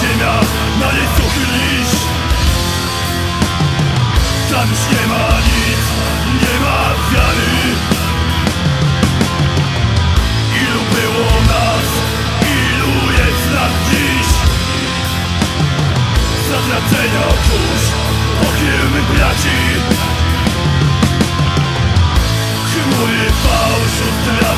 ziemia, na niej suchy liść Tam już nie ma nic, nie ma wiary. Ilu było nas, ilu jest nas dziś? Zatracenia kurz, okiem braci. Chmury fałszu, teraz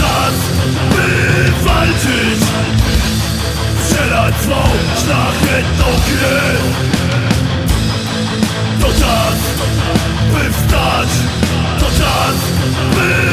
czas, by walczyć. Strzelać swą szlachetną krew To czas, by wstać. To czas, by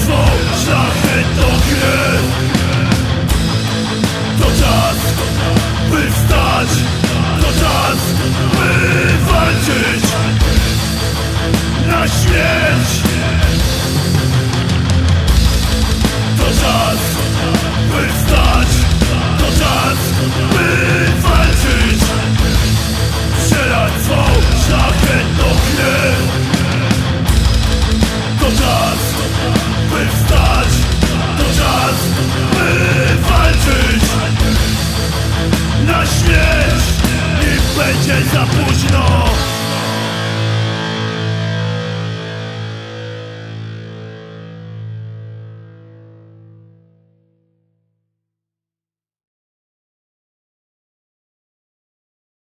Zresztą szlak będzie za późno.